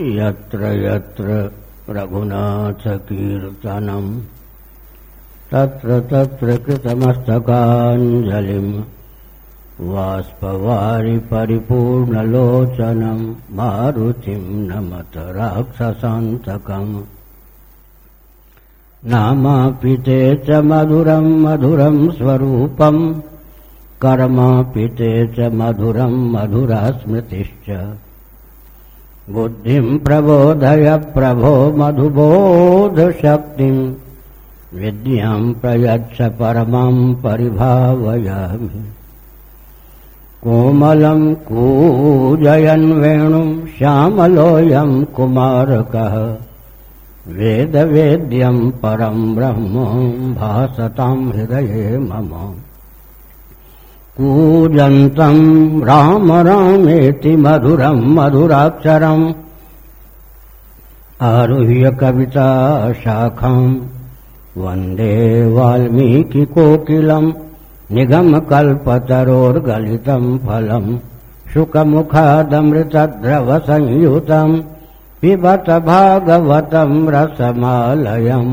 यत्र यत्र रघुनाथकीर्तनम् तत्र तत्र कृतमस्तकाञ्जलिम् वाष्पवारि परिपूर्णलोचनम् मारुतिम् नमत राक्षसान्तकम्। नामापि ते च मधुरम् मधुरम् स्वरूपम् कर्मापि ते च मधुरम् मधुरा स्मृतिश्च बुद्धिम् प्रबोधय प्रभो मधुबोधशक्तिम् विद्याम् प्रयच्छ परमम् परिभावयामि। कोमलम् कूजयन् वेणुम् श्यामलोऽयम् कुमारकः वेदवेद्यम् परम् ब्रह्म भासताम् हृदये मम कूजन्तम् राम रामेति मधुरम् मधुराक्षरम् आरुह्य कविता शाखाम् वन्दे वाल्मीकिकोकिलम् निगमकल्पतरोर्गलितम् फलम् शुकमुखादमृतद्रवसंयुतम् पिबत भागवतम् रसमालयम्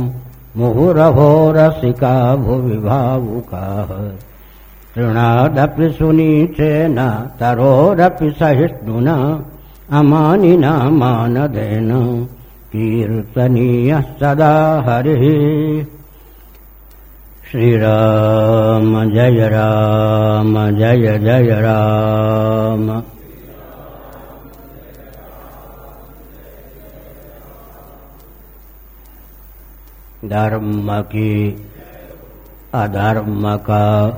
मुहुरहो रसिका भुवि भावुकाः तृणादपि सुनीचेन तरोरपि सहिष्णुना अमानिना मानदेन कीर्तनीयः सदा हरिः। श्रीराम, जय राम, जय जय राम। धर्म की, अधर्म का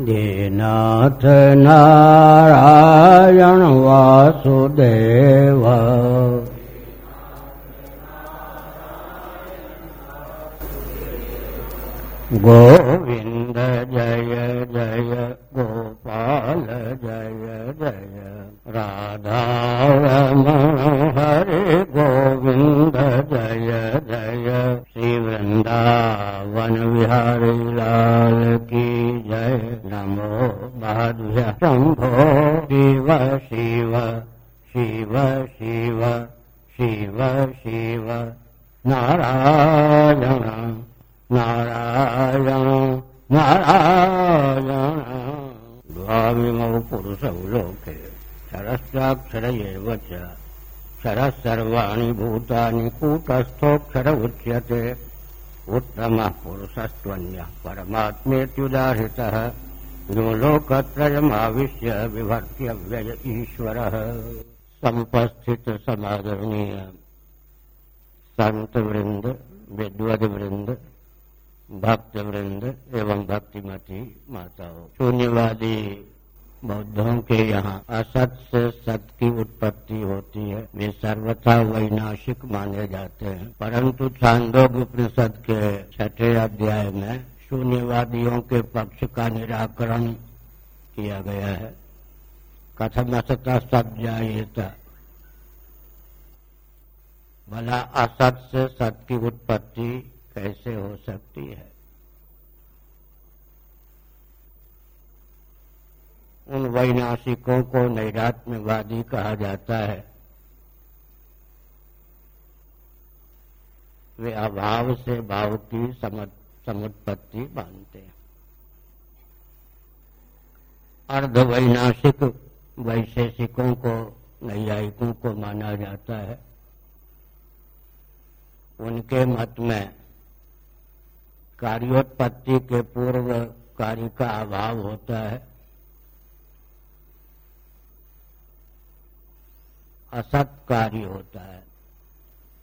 दीनाथ नारायण वासुदेव। गोविंद जय जय गोपाल जय जय राधा रमण हरे सर्वाणि भूतानि कूटस्थोऽक्षर उच्यते। उत्तमः पुरुषस्त्वन्यः परमात्मेत्युदाहृतः। यो लोकत्रयमाविश्य विभर्त्यव्यय ईश्वरः। समुपस्थित समादरणीय। संत वृंद विद्वद वृंद भक्त वृंद एवं भक्तिमती माताओं। शून्यवादी। बौद्धों के यहाँ असत से सत की उत्पत्ति होती है। वे सर्वथा वैनाशिक माने जाते हैं। परंतु छांदोग उपनिषद के छठे अध्याय में शून्यवादियों के पक्ष का निराकरण किया गया है। कथम असता सब जाएता भला असत से सत की उत्पत्ति कैसे हो सकती है? उन वैनाशिकों को नैरात्म्यवादी कहा जाता है। वे अभाव से भाव की समुत्पत्ति मानते हैं। अर्ध वैनाशिक वैशेषिकों को, नैयायिकों को माना जाता है। उनके मत में कार्योत्पत्ति के पूर्व कार्य का अभाव होता है। असत कार्य होता है।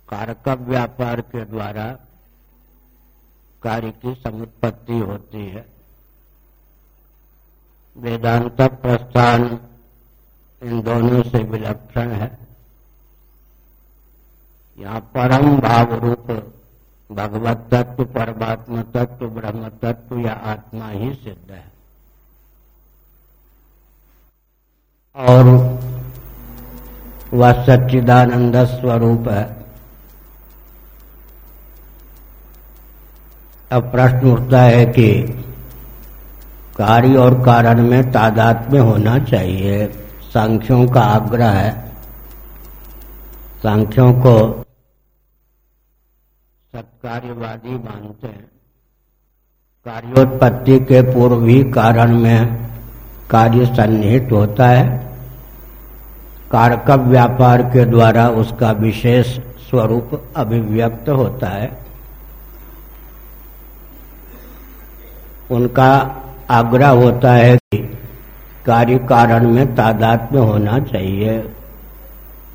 कारक व्यापार के द्वारा कार्य की समुत्पत्ति होती है। वेदांत प्रस्थान इन दोनों से विलक्षण है। यहाँ परम भाव रूप भगवत तत्व, परमात्मा तत्व, ब्रह्म तत्व या आत्मा ही सिद्ध है। और वह सच्चिदानंद स्वरूप है अब प्रश्न उठता है कि कार्य और कारण में तादाद में होना चाहिए। सांख्यों का आग्रह है। सांख्यों को सत्कार्यवादी मानते हैं। कार्योत्पत्ति के पूर्व ही कारण में कार्य सन्निहित होता है। कारक व्यापार के द्वारा उसका विशेष स्वरूप अभिव्यक्त होता है। उनका आग्रह होता है कि कार्य कारण में तादात्म्य होना चाहिए।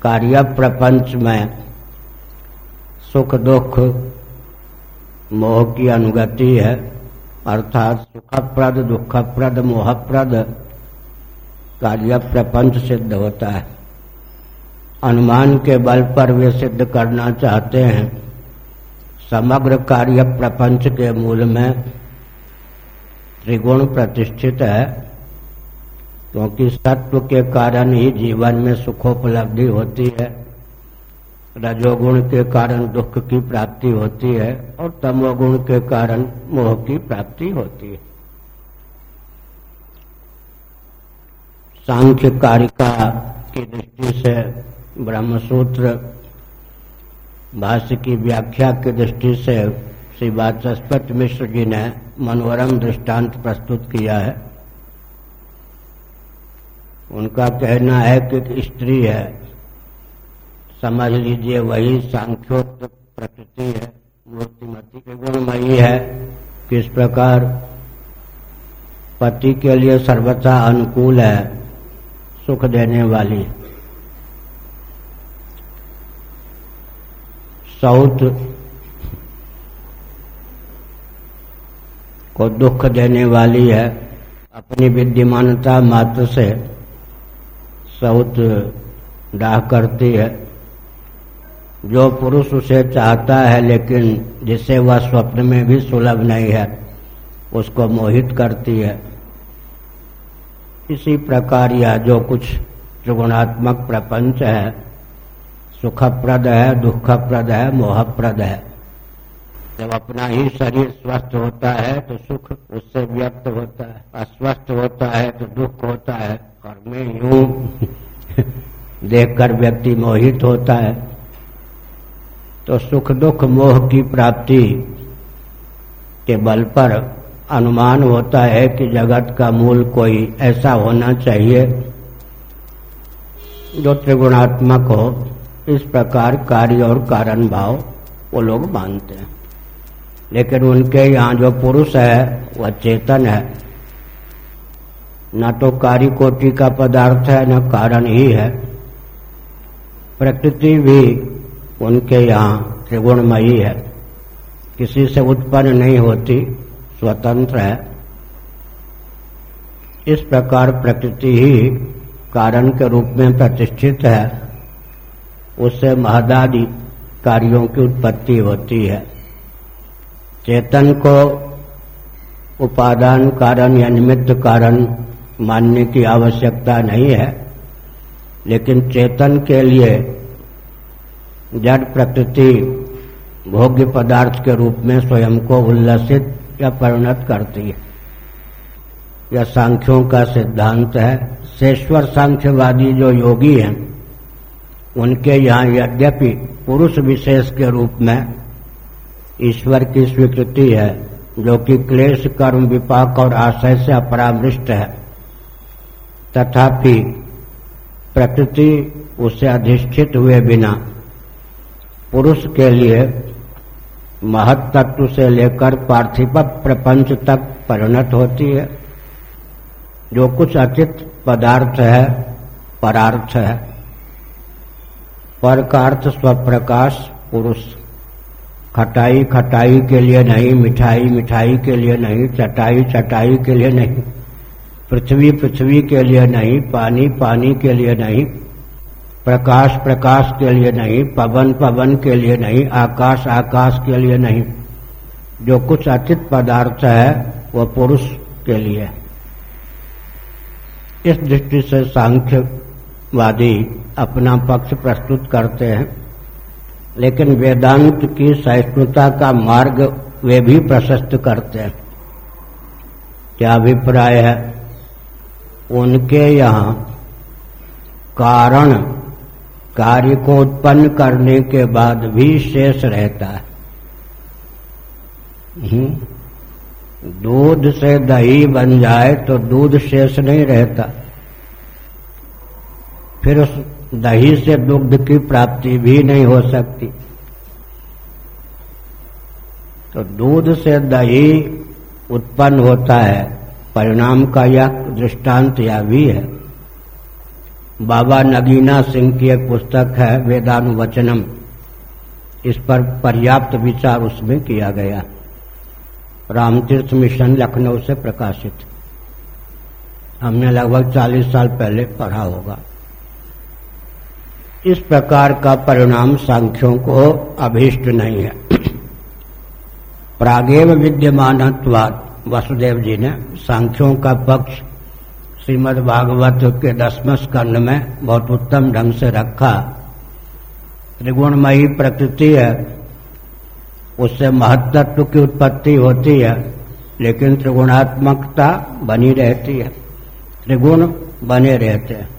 कार्य प्रपंच में सुख दुख, मोह की अनुगति है, अर्थात सुखप्रद, दुखप्रद, मोहप्रद कार्य प्रपंच सिद्ध होता है। अनुमान के बल पर वे सिद्ध करना चाहते हैं। समग्र कार्य प्रपंच के मूल में त्रिगुण प्रतिष्ठित है, क्योंकि सत्व के कारण ही जीवन में सुखोपलब्धि होती है, रजोगुण के कारण दुख की प्राप्ति होती है और तमोगुण के कारण मोह की प्राप्ति होती है। सांख्य कारिका की दृष्टि से ब्रह्मसूत्र भाष्य की व्याख्या की दृष्टि से श्री वाचस्पति मिश्र जी ने मनोरम दृष्टांत प्रस्तुत किया है। उनका कहना है कि स्त्री है, समझ लीजिए वही सांख्योक्त प्रकृति है, मूर्तिमती के गुणमयी है, किस प्रकार पति के लिए सर्वथा अनुकूल है, सुख देने वाली। सौत को दुख देने वाली है। अपनी विद्यमानता मात्र से सौत डाह करती है। जो पुरुष उसे चाहता है, लेकिन जिसे वह स्वप्न में भी सुलभ नहीं है, उसको मोहित करती है। इसी प्रकार यह जो कुछ त्रिगुणात्मक प्रपंच है सुखप्रद है दुखप्रद है मोहप्रद। है जब अपना ही शरीर स्वस्थ होता है तो सुख उससे व्यक्त होता है, अस्वस्थ होता है तो दुख होता है। और मैं यूँ देखकर व्यक्ति मोहित होता है तो सुख दुख मोह की प्राप्ति के बल पर अनुमान होता है कि जगत का मूल कोई ऐसा होना चाहिए जो त्रिगुणात्मक हो। इस प्रकार कार्य और कारण भाव वो लोग मानते हैं। लेकिन उनके यहाँ जो पुरुष है, वह चेतन है। न तो कार्य कोटि का पदार्थ है, न कारण ही है। प्रकृति भी उनके यहाँ त्रिगुणमयी है। किसी से उत्पन्न नहीं होती, स्वतंत्र है। इस प्रकार प्रकृति ही कारण के रूप में प्रतिष्ठित है। उससे महदादि कार्यों की उत्पत्ति होती है। चेतन को उपादान कारण या निमित्त कारण मानने की आवश्यकता नहीं है, लेकिन चेतन के लिए जड़ प्रकृति भोग्य पदार्थ के रूप में स्वयं को उल्लसित या परिणत करती है। यह सांख्यों का सिद्धांत है। शेश्वर सांख्यवादी जो योगी हैं उनके यहाँ यद्यपि पुरुष विशेष के रूप में ईश्वर की स्वीकृति है, जो कि क्लेश, कर्म, विपाक और आशय से अपरामृष्ट है, तथापि प्रकृति उसे अधिष्ठित हुए बिना पुरुष के लिए महत तत्व से लेकर पार्थिव प्रपंच तक परिणत होती है। जो कुछ अचित पदार्थ है, परार्थ है पर का अर्थ स्वप्रकाश पुरुष। खटाई खटाई के लिए नहीं, मिठाई मिठाई के लिए नहीं, चटाई चटाई के लिए नहीं, पृथ्वी पृथ्वी के लिए नहीं, पानी पानी के लिए नहीं, प्रकाश प्रकाश के लिए नहीं, पवन पवन के लिए नहीं, आकाश आकाश के लिए नहीं। जो कुछ अचित पदार्थ है वह पुरुष के लिए। इस दृष्टि से सांख्यवादी अपना पक्ष प्रस्तुत करते हैं, लेकिन वेदांत की सहिष्णुता का मार्ग वे भी प्रशस्त करते हैं। क्या अभिप्राय है? उनके यहाँ कारण कार्य को उत्पन्न करने के बाद भी शेष रहता है। हम्म। दूध से दही बन जाए तो दूध शेष नहीं रहता। फिर उस दही से दुग्ध की प्राप्ति भी नहीं हो सकती। तो दूध से दही उत्पन्न होता है, परिणाम का यह दृष्टांत यह भी है। बाबा नगीना सिंह की एक पुस्तक है, वेदानुवचनम। इस पर पर्याप्त विचार उसमें किया गया। रामतीर्थ मिशन लखनऊ से प्रकाशित। हमने लगभग 40 साल पहले पढ़ा होगा। इस प्रकार का परिणाम सांख्यों को अभीष्ट नहीं है। प्रागेव विद्यमान वसुदेव जी ने सांख्यों का पक्ष श्रीमद् भागवत के दसम स्कंद में बहुत उत्तम ढंग से रखा। त्रिगुणमयी प्रकृति है, उससे महत्त्व की उत्पत्ति होती है, लेकिन त्रिगुणात्मकता बनी रहती है। त्रिगुण बने रहते हैं।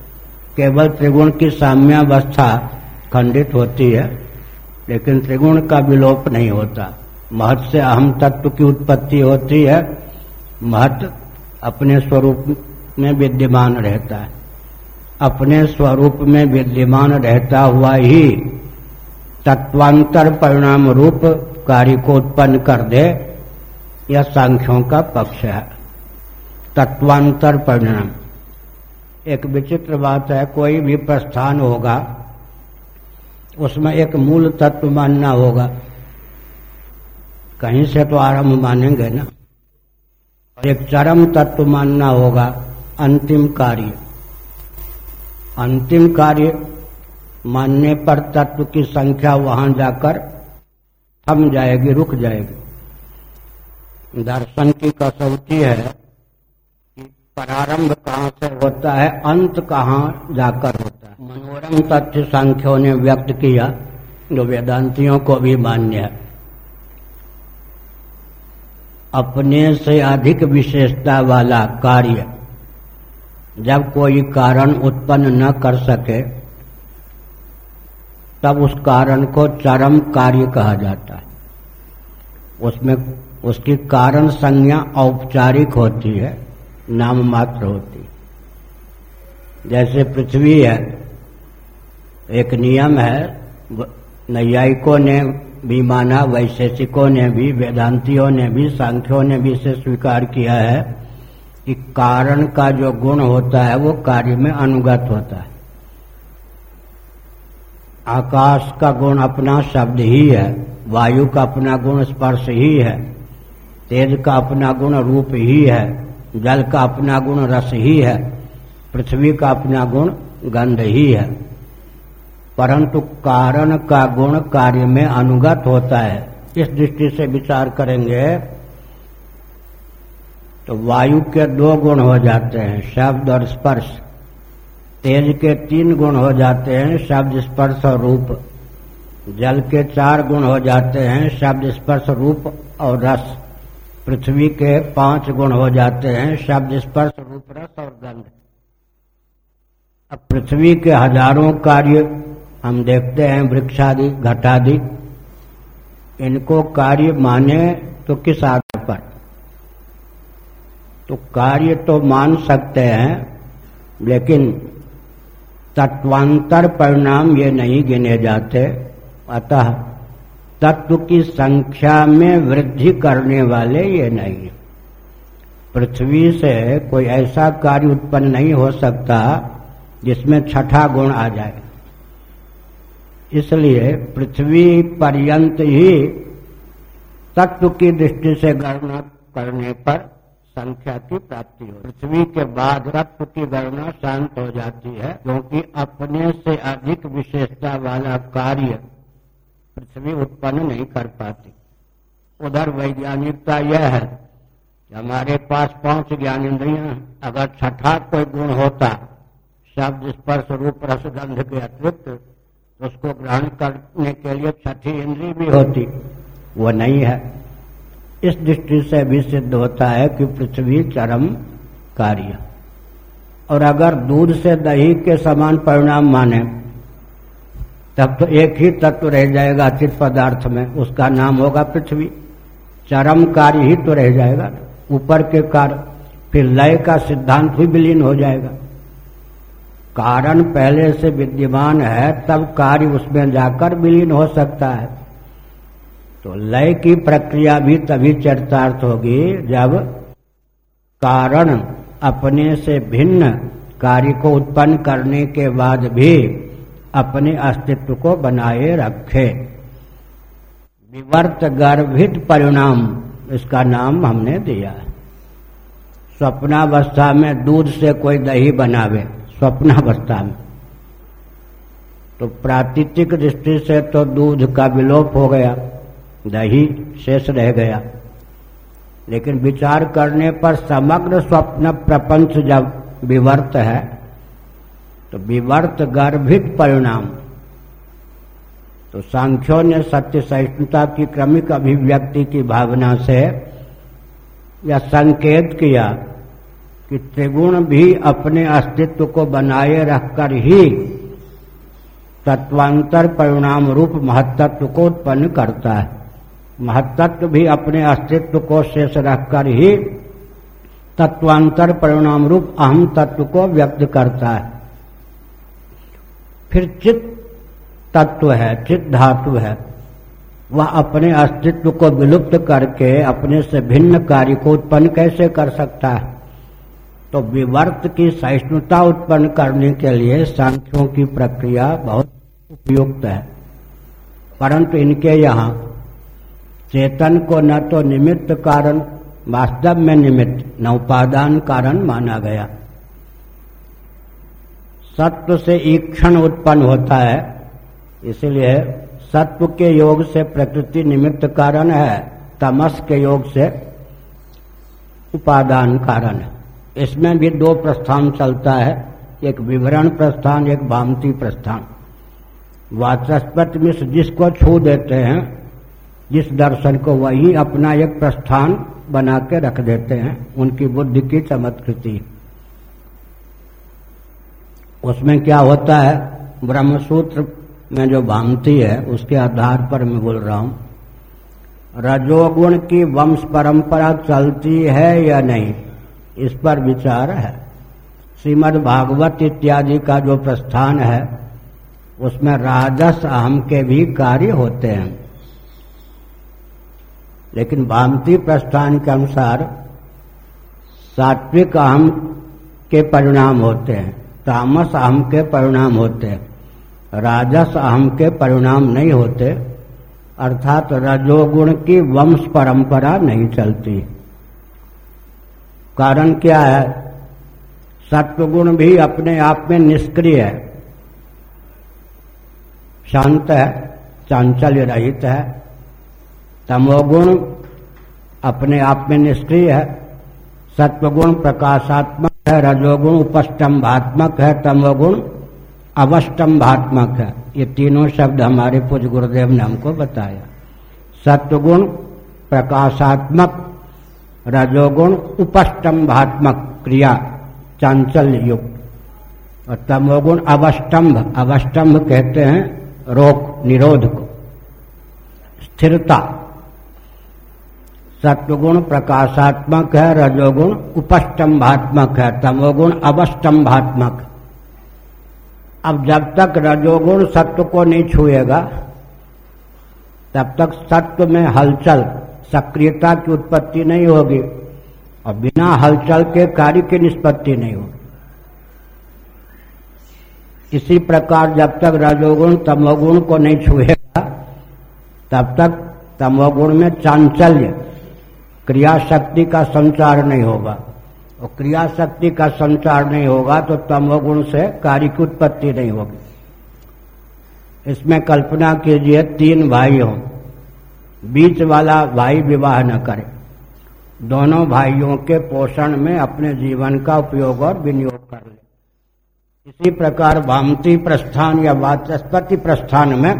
केवल त्रिगुण की साम्यावस्था खंडित होती है, लेकिन त्रिगुण का विलोप नहीं होता। महत से अहम तत्व की उत्पत्ति होती है। महत अपने स्वरूप में विद्यमान रहता है। अपने स्वरूप में विद्यमान रहता हुआ ही तत्वांतर परिणाम रूप कार्य को उत्पन्न कर दे, यह सांख्यों का पक्ष है। तत्वांतर परिणाम। एक विचित्र बात है, कोई भी प्रस्थान होगा, उसमें एक मूल तत्व मानना होगा। कहीं से तो आरंभ मानेंगे ना। और एक चरम तत्व मानना होगा, अंतिम कार्य। अंतिम कार्य मानने पर तत्व की संख्या वहाँ जाकर थम जाएगी, रुक जाएगी। दर्शन की कसौटी है। प्रारंभ कहाँ से होता है, अंत कहाँ जाकर होता है। मनोरम तथ्य संख्यों ने व्यक्त किया, जो वेदांतियों को भी मान्य है। अपने से अधिक विशेषता वाला कार्य, जब कोई कारण उत्पन्न न कर सके, तब उस कारण को चरम कार्य कहा जाता है। उसमें, उसकी कारण संज्ञा औपचारिक होती है। नाम मात्र होती। जैसे पृथ्वी है, एक नियम है नैयायिकों ने भी माना, वैशेषिकों ने भी, वेदांतियों ने भी, सांख्यों ने भी इसे स्वीकार किया है कि कारण का जो गुण होता है, वो कार्य में अनुगत होता है। आकाश का गुण अपना शब्द ही है, वायु का अपना गुण स्पर्श ही है, तेज का अपना गुण रूप ही है जल का अपना गुण रस ही है, पृथ्वी का अपना गुण गंध ही है। परंतु कारण का गुण कार्य में अनुगत होता है। इस दृष्टि से विचार करेंगे तो वायु के दो गुण हो जाते हैं, शब्द और स्पर्श। तेज के तीन गुण हो जाते हैं, शब्द, स्पर्श और रूप। जल के चार गुण हो जाते हैं, शब्द, स्पर्श, रूप और रस। पृथ्वी के पाँच गुण हो जाते हैं, शब्द, स्पर्श, रूप, रस और गंध। अब पृथ्वी के हज़ारों कार्य हम देखते हैं, वृक्षादि, घटादि। इनको कार्य माने तो किस आधार पर? तो कार्य तो मान सकते हैं, लेकिन तत्वांतर परिणाम ये नहीं गिने जाते। अतः तत्व की संख्या में वृद्धि करने वाले ये नहीं। पृथ्वी से कोई ऐसा कार्य उत्पन्न नहीं हो सकता जिसमें छठा गुण आ जाए। इसलिए पृथ्वी पर्यंत ही तत्व की दृष्टि से गणना करने पर संख्या की प्राप्ति हो। पृथ्वी के बाद तत्व की गणना शांत हो जाती है, क्योंकि अपने से अधिक विशेषता वाला कार्य पृथ्वी उत्पन्न नहीं कर पाती। उधर वैज्ञानिकता यह है कि हमारे पास पाँच ज्ञान इंद्रिया अगर छठा कोई गुण होता, शब्द, स्पर्श, रूप रसगंध के अतिरिक्त तो उसको ग्रहण करने के लिए छठी इंद्री भी होती। वो नहीं है। इस दृष्टि से भी सिद्ध होता है कि पृथ्वी चरम कार्य। और अगर दूध से दही के समान परिणाम माने तब तो एक ही तत्व रह जाएगा चित पदार्थ में, उसका नाम होगा पृथ्वी। चरम कार्य ही तो रह जाएगा। ऊपर के कार्य, फिर लय का सिद्धांत भी विलीन हो जाएगा। कारण पहले से विद्यमान है, तब कार्य उसमें जाकर विलीन हो सकता है। तो लय की प्रक्रिया भी तभी चरितार्थ होगी जब कारण अपने से भिन्न कार्य को उत्पन्न करने के बाद भी अपने अस्तित्व को बनाए रखे। विवर्त गर्भित परिणाम, इसका नाम हमने दिया है। स्वप्नावस्था में दूध से कोई दही बनावे, स्वप्नावस्था में। तो प्राकृतिक दृष्टि से तो दूध का विलोप हो गया, दही शेष रह गया। लेकिन विचार करने पर समग्र स्वप्न प्रपंच जब विवर्त है तो विवर्त गर्भित परिणाम। तो सांख्यों ने सत्य सहिष्णुता की क्रमिक अभिव्यक्ति की भावना से यह संकेत किया कि त्रिगुण भी अपने अस्तित्व को बनाए रखकर ही तत्वांतर परिणाम रूप महत्त्व को उत्पन्न करता है। महत्त्व भी अपने अस्तित्व को शेष रखकर ही तत्वांतर परिणाम रूप अहम तत्व को व्यक्त करता है। फिर चित तत्व है, चित धातु है। वह अपने अस्तित्व को विलुप्त करके, अपने से भिन्न कार्य को उत्पन्न कैसे कर सकता है? तो विवर्त की सहिष्णुता उत्पन्न करने के लिए सांख्यों की प्रक्रिया बहुत उपयुक्त है। परंतु इनके यहाँ चेतन को न तो निमित्त कारण, वास्तव में निमित्त, न उपादान कारण माना गया। सत्व से ईक्षण उत्पन्न होता है। इसलिए सत्व के योग से प्रकृति निमित्त कारण है, तमस के योग से उपादान कारण है। इसमें भी दो प्रस्थान चलता है, एक विवरण प्रस्थान, एक भामती प्रस्थान। वाचस्पति मिश्र जिसको छू देते हैं, जिस दर्शन को वही अपना एक प्रस्थान बना के रख देते हैं, उनकी बुद्धि की चमत्कृति। उसमें क्या होता है? ब्रह्मसूत्र में जो भांति है, उसके आधार पर मैं बोल रहा हूँ। रजोगुण की वंश परंपरा चलती है या नहीं? इस पर विचार है। श्रीमद भागवत इत्यादि का जो प्रस्थान है, उसमें राजस अहम के भी कार्य होते हैं। लेकिन भामती प्रस्थान के अनुसार सात्विक अहम के परिणाम होते हैं। तामस अहम के परिणाम होते। राजस अहम के परिणाम नहीं होते। अर्थात रजोगुण की वंश परंपरा नहीं चलती। कारण क्या है? सत्वगुण भी अपने आप में निष्क्रिय है। शांत है, चांचल्य रहित है। तमोगुण अपने आप में निष्क्रिय है। सत्वगुण प्रकाशात्मक है रजोगुण उपस्तंभात्मक है तमोगुण अवस्तंभात्मक है। ये तीनों शब्द हमारे पूज गुरुदेव ने हमको बताया। सत्वगुण, प्रकाशात्मक, रजोगुण उपस्तंभात्मक क्रिया चांचल्य युक्त और तमोगुण अवस्तंभ अवस्तंभ कहते हैं रोक, निरोध को। स्थिरता सत्वगुण प्रकाशात्मक है, रजोगुण उपस्तंभात्मक है, तमोगुण अवस्तंभात्मक। अब जब तक रजोगुण सत्व को नहीं छुएगा, तब तक सत्व में हलचल, सक्रियता की उत्पत्ति नहीं होगी और बिना हलचल के कार्य की निष्पत्ति नहीं होगी। इसी प्रकार जब तक रजोगुण तमोगुण को नहीं छुएगा, तब तक तमोगुण में चांचल्य क्रिया शक्ति का संचार नहीं होगा। और क्रिया शक्ति का संचार नहीं होगा तो तमोगुण से कार्य की उत्पत्ति नहीं होगी। इसमें कल्पना कीजिए, तीन भाई हो बीच वाला भाई विवाह न करे। दोनों भाइयों के पोषण में अपने जीवन का उपयोग और विनियोग कर ले। इसी प्रकार वामती प्रस्थान या वाचस्पति प्रस्थान में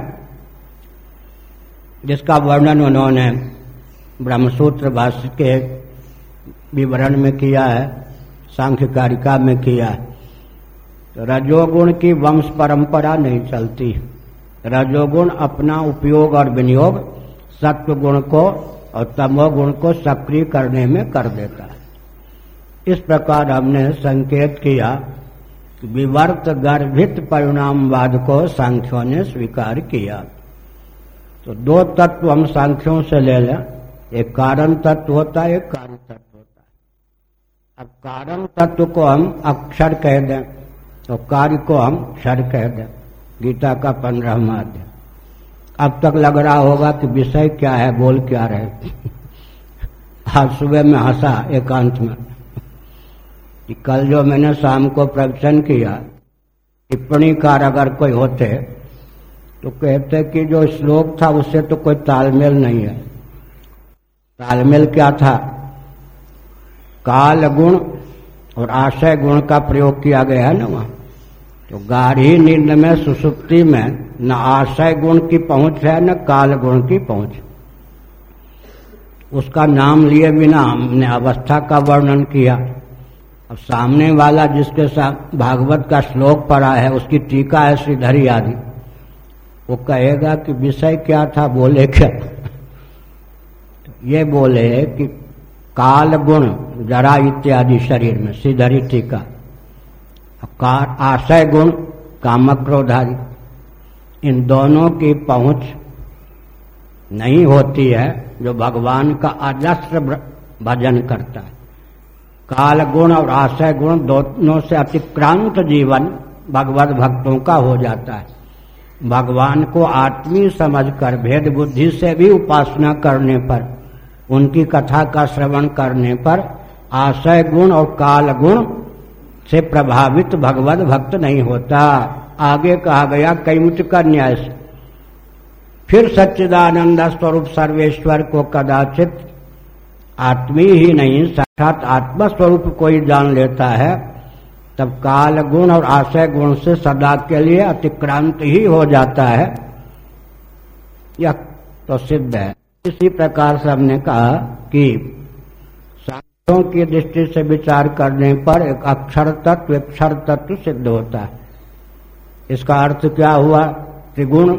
जिसका वर्णन उन्होंने ब्रह्मसूत्र भाष्य के विवरण में किया है, सांख्य कारिका में किया है। तो रजोगुण की वंश परंपरा नहीं चलती। रजोगुण अपना उपयोग और विनियोग सत्व गुण को और तमोगुण को सक्रिय करने में कर देता है। इस प्रकार हमने संकेत किया विवर्त गर्भित परिणामवाद को सांख्यों ने स्वीकार किया। तो दो तत्व हम सांख्यों से ले लें। एक कारण तत्व होता है, एक कार्य तत्व होता है। अब कारण तत्व को हम अक्षर कह दें तो कार्य को हम क्षर कह दें। गीता का पंद्रहवा अध्याय। अब तक लग रहा होगा कि विषय क्या है, बोल क्या रहे आज सुबह में हंसा एकांत में। कि कल जो मैंने शाम को प्रवचन किया टिप्पणीकार अगर कोई होते तो कहते कि जो श्लोक था, उससे तो कोई तालमेल नहीं है। तालमेल क्या था? काल गुण और आशय गुण का प्रयोग किया गया है ना वहाँ। तो गाढ़ी नींद में, सुसुप्ति में, न आशय गुण की पहुँच है, न काल गुण की पहुँच। उसका नाम लिए बिना हमने अवस्था का वर्णन किया। अब सामने वाला जिसके साथ भागवत का श्लोक पढ़ा है, उसकी टीका है श्रीधरी आदि। वो कहेगा कि विषय क्या था? बोले क्या? ये बोले कि काल गुण जरा इत्यादि शरीर में श्रीधरी टीका आशय गुण कामक क्रोधादि इन दोनों की पहुँच नहीं होती है जो भगवान का अजस्त्र भजन करता है। काल गुण और आशय गुण दोनों से अतिक्रांत जीवन भगवत भक्तों का हो जाता है। भगवान को आत्मीय समझकर भेद बुद्धि से भी उपासना करने पर उनकी कथा का श्रवण करने पर आशय गुण और काल गुण से प्रभावित भगवत भक्त नहीं होता। आगे कहा गया, कैमुच का न्याय फिर सच्चिदानंद स्वरूप सर्वेश्वर को कदाचित आत्मी ही नहीं, साक्षात आत्मस्वरूप कोई जान लेता है। तब काल गुण और आशय गुण से सदा के लिए अतिक्रांत ही हो जाता है। यह तो सिद्ध है। इसी प्रकार से हमने कहा कि सांख्यों की दृष्टि से विचार करने पर एक अक्षर तत्व अक्षर तत्व सिद्ध होता है। इसका अर्थ क्या हुआ? त्रिगुण,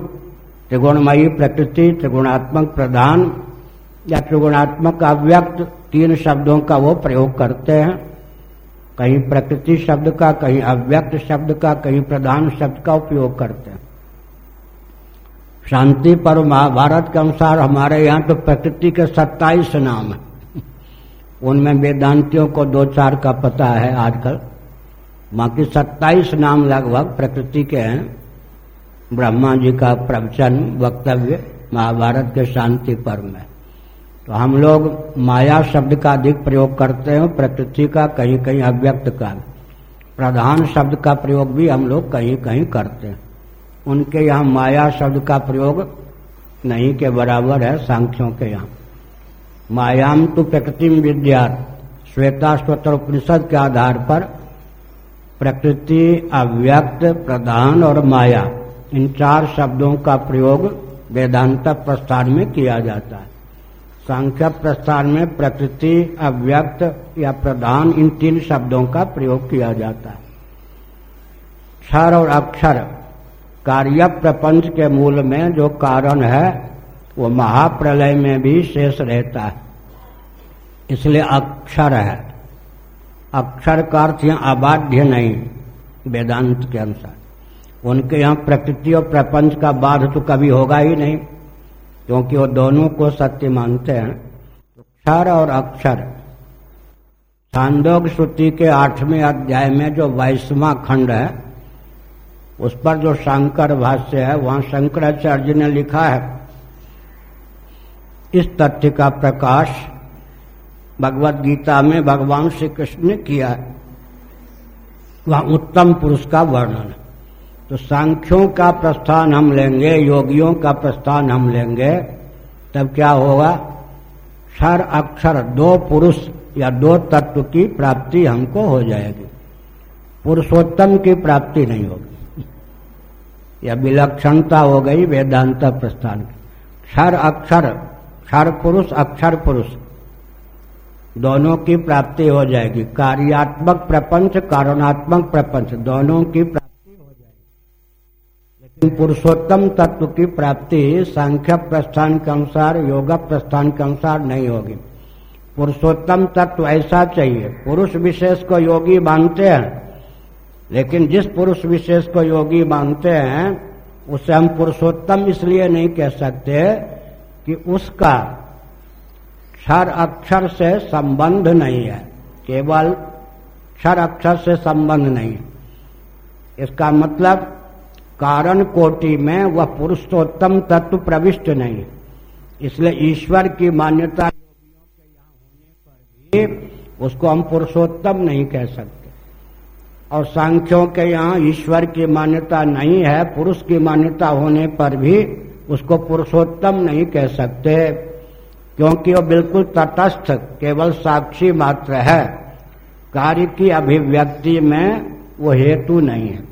त्रिगुणमयी प्रकृति, त्रिगुणात्मक प्रधान या त्रिगुणात्मक अव्यक्त तीन शब्दों का वो प्रयोग करते हैं। कहीं प्रकृति शब्द का, कहीं अव्यक्त शब्द का, कहीं प्रधान शब्द का उपयोग करते हैं। शांति पर महाभारत के अनुसार हमारे यहाँ तो प्रकृति के सत्ताईस नाम है। उनमें वेदांतियों को दो चार का पता है आजकल। बाकी सत्ताईस नाम लगभग प्रकृति के हैं। ब्रह्मा जी का प्रवचन, वक्तव्य, महाभारत के शांति पर्व में। तो हम लोग माया शब्द का अधिक प्रयोग करते हैं, प्रकृति का कहीं कहीं अव्यक्त का। प्रधान शब्द का प्रयोग भी हम लोग कहीं कहीं करते हैं। उनके यहाँ माया शब्द का प्रयोग नहीं के बराबर है सांख्यों के यहाँ। मायाम तो प्रकृति विद्या, श्वेता स्वतर उपनिषद के आधार पर प्रकृति अव्यक्त, प्रधान और माया, इन चार शब्दों का प्रयोग वेदांत प्रस्थान में किया जाता है। सांख्य प्रस्थान में प्रकृति अव्यक्त या प्रधान इन तीन शब्दों का प्रयोग किया जाता है। क्षर और अक्षर कार्य प्रपंच के मूल में जो कारण है, वो महाप्रलय में भी शेष रहता है। इसलिए अक्षर है। अक्षर का अर्थ यहाँ अबाध्य नहीं, वेदांत के अनुसार। उनके यहाँ प्रकृति और प्रपंच का बाध तो कभी होगा ही नहीं, क्योंकि वो दोनों को सत्य मानते हैं। क्षर और अक्षर। छांदोग श्रुति के आठवें अध्याय में जो बाईसवा खंड है उस पर जो शंकर भाष्य है, वहाँ शंकराचार्य ने लिखा है, इस तथ्य का प्रकाश भगवत गीता में भगवान श्री कृष्ण ने किया है। वह उत्तम पुरुष का वर्णन। तो सांख्यों का प्रस्थान हम लेंगे, योगियों का प्रस्थान हम लेंगे, तब क्या होगा? क्षर अक्षर, दो पुरुष या दो तत्व की प्राप्ति हमको हो जाएगी। पुरुषोत्तम की प्राप्ति नहीं होगी। या विलक्षणता हो गई वेदांत प्रस्थान की। क्षर अक्षर, क्षर पुरुष, अक्षर पुरुष, दोनों की प्राप्ति हो जाएगी। कार्यात्मक प्रपंच, कारणात्मक प्रपंच, दोनों की प्राप्ति हो जाएगी। लेकिन पुरुषोत्तम तत्व की प्राप्ति सांख्य प्रस्थान के अनुसार, योगा प्रस्थान के अनुसार नहीं होगी। पुरुषोत्तम तत्व ऐसा चाहिए। पुरुष विशेष को योगी मानते हैं। लेकिन जिस पुरुष विशेष को योगी मानते हैं, उसे हम पुरुषोत्तम इसलिए नहीं कह सकते कि उसका क्षर अक्षर से संबंध नहीं है। केवल क्षर अक्षर से संबंध नहीं। है इसका मतलब कारण कोटि में वह पुरुषोत्तम तत्व प्रविष्ट नहीं। है इसलिए ईश्वर की मान्यता होने पर भी उसको हम पुरुषोत्तम नहीं कह सकते। और सांख्यों के यहाँ ईश्वर की मान्यता नहीं है, पुरुष की मान्यता होने पर भी उसको पुरुषोत्तम नहीं कह सकते, क्योंकि वो बिल्कुल तटस्थ, केवल साक्षी मात्र है। कार्य की अभिव्यक्ति में वो हेतु नहीं है।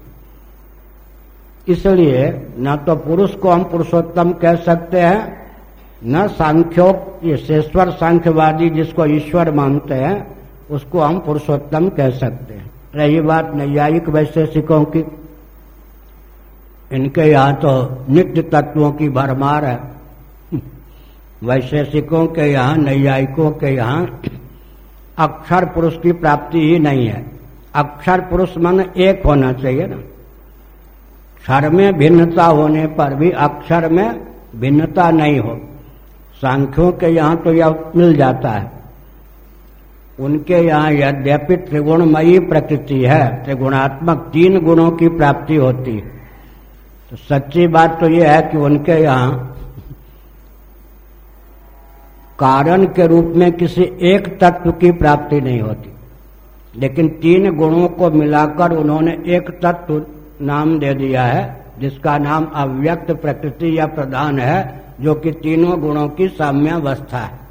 इसलिए न तो पुरुष को हम पुरुषोत्तम कह सकते हैं, न सांख्यो शेश्वर सांख्यवादी जिसको ईश्वर मानते हैं, उसको हम पुरुषोत्तम कह सकते हैं। रही बात नैयायिक वैशेषिकों की। इनके यहाँ तो नित्य तत्वों की भरमार है। वैशेषिकों के यहाँ, नैयायिकों के यहाँ अक्षर पुरुष की प्राप्ति ही नहीं है। अक्षर पुरुष मन एक होना चाहिए ना। क्षर में भिन्नता होने पर भी अक्षर में भिन्नता नहीं हो। सांख्यों के यहाँ तो यह मिल जाता है। उनके यहाँ यद्यपि त्रिगुणमयी प्रकृति है, त्रिगुणात्मक तीन गुणों की प्राप्ति होती है। तो सच्ची बात तो यह है कि उनके यहाँ कारण के रूप में किसी एक तत्व की प्राप्ति नहीं होती। लेकिन तीन गुणों को मिलाकर उन्होंने एक तत्व नाम दे दिया है, जिसका नाम अव्यक्त प्रकृति या प्रधान है, जो कि तीनों गुणों की साम्यावस्था है।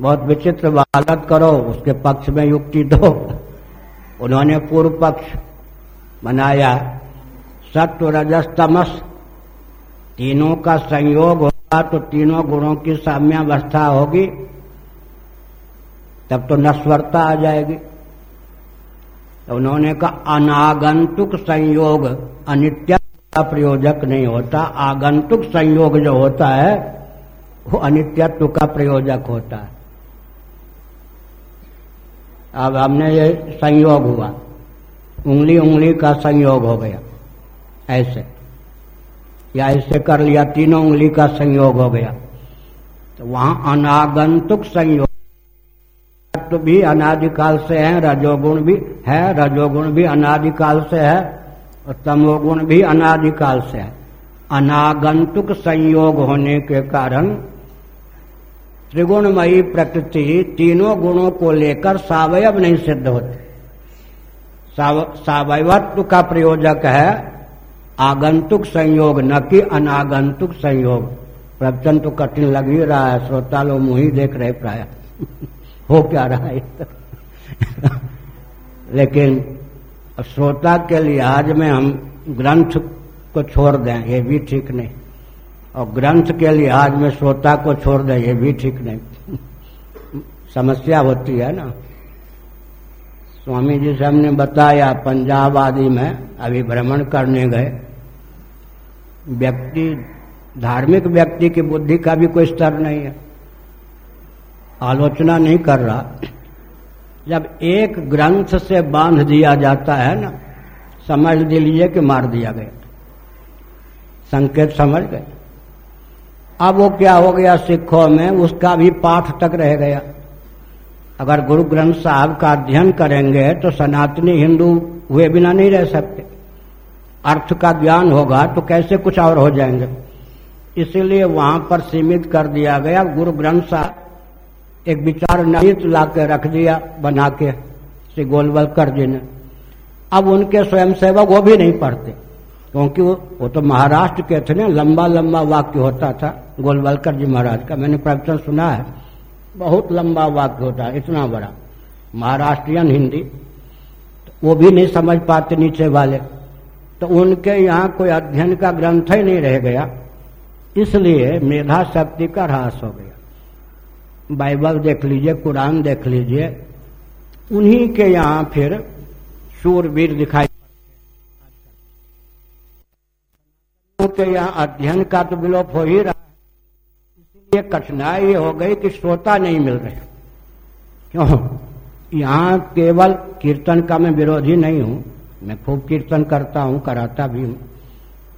बहुत विचित्र बालक करो, उसके पक्ष में युक्ति दो। उन्होंने पूर्व पक्ष बनाया। सत्व रजस तमस तीनों का संयोग होगा तो तीनों गुणों की साम्यावस्था होगी, तब तो नस्वरता आ जाएगी। तो उन्होंने कहा, अनागंतुक संयोग अनित्य का प्रयोजक नहीं होता। आगंतुक संयोग जो होता है, वो अनित्यत्व का प्रयोजक होता है। अब हमने ये संयोग हुआ। उंगली उंगली का संयोग हो गया। ऐसे। या ऐसे कर लिया, तीनों उंगली का संयोग हो गया। तो वहाँ अनागंतुक संयोग। तो भी अनादिकाल से है, रजोगुण भी है, रजोगुण भी अनादिकाल से है, और तमोगुण भी अनादिकाल से है। अनागंतुक संयोग होने के कारण त्रिगुणमयी प्रकृति तीनों गुणों को लेकर सावयव नहीं सिद्ध होती। सावयवत्व का प्रयोजक है आगंतुक संयोग, न कि अनागंतुक संयोग। प्रवचन तो कठिन लग ही रहा है श्रोता लोग मुँह ही देख रहे प्राय। हो क्या रहा है लेकिन श्रोता के लिहाज में हम ग्रंथ को छोड़ दें, ये भी ठीक नहीं। और ग्रंथ के लिहाज में श्रोता को छोड़ दें, ये भी ठीक नहीं। समस्या होती है ना। स्वामी जी से हमने बताया, पंजाब आदि में अभी भ्रमण करने गए। व्यक्ति, धार्मिक व्यक्ति की बुद्धि का भी कोई स्तर नहीं है। आलोचना नहीं कर रहा। जब एक ग्रंथ से बाँध दिया जाता है ना, समझ लीजिए कि मार दिया गया। संकेत समझ गए। अब वो क्या हो गया सिखों में? उसका भी पाठ तक रह गया। अगर गुरु ग्रंथ साहब का अध्ययन करेंगे तो सनातनी हिंदू हुए बिना नहीं रह सकते। अर्थ का ज्ञान होगा तो कैसे कुछ और हो जाएँगे? इसीलिए वहाँ पर सीमित कर दिया गया। गुरु ग्रंथ साहब एक विचार नवीत ला के रख दिया, बना के, श्री गोलवलकर जी ने। अब उनके स्वयंसेवक वो भी नहीं पढ़ते। क्योंकि वो, वो तो महाराष्ट्र के थे ना लंबा लंबा वाक्य होता था गोलवलकर जी महाराज का। मैंने प्रवचन सुना है बहुत लंबा वाक्य होता है इतना बड़ा। महाराष्ट्रियन हिंदी तो वो भी नहीं समझ पाते नीचे वाले। तो उनके यहाँ कोई अध्ययन का ग्रंथ ही नहीं रह गया इसलिए मेधा शक्ति का ह्रास हो गया। बाइबल देख लीजिए कुरान देख लीजिए उन्हीं के यहाँ फिर शूरवीर दिखाई के यहाँ अध्ययन का तो विलोप हो ही रहा इसीलिए कठिनाई हो गई कि श्रोता नहीं मिल रहे। क्यों? यहाँ केवल कीर्तन का मैं विरोधी नहीं हूँ। मैं खूब कीर्तन करता हूँ, कराता भी हूँ।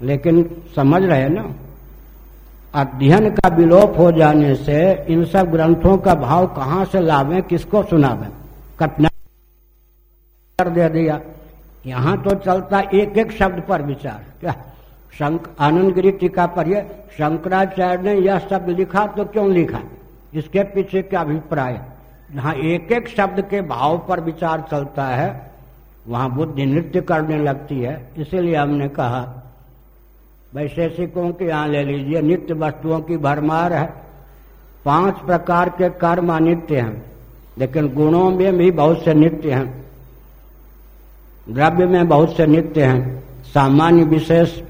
लेकिन समझ रहे ना? अध्ययन का विलोप हो जाने से इन सब ग्रंथों का भाव कहाँ से लावें, किसको सुनावें? कठिनाई कर दे दिया। यहाँ तो चलता एक एक शब्द पर विचार। क्या? आनंद गिरी टीका पर यह शंकराचार्य ने यह शब्द लिखा तो क्यों लिखा? इसके पीछे क्या अभिप्राय? जहाँ एक एक शब्द के भाव पर विचार चलता है, वहाँ बुद्धि नृत्य करने लगती है, इसीलिए हमने कहा, वैशेषिकों के यहाँ ले लीजिए, नित्य वस्तुओं की भरमार है। पाँच प्रकार के कर्म अनित्य हैं, लेकिन गुणों में भी बहुत से नित्य हैं, द्रव्य में बहुत से नित्य हैं, सामान्य विशेष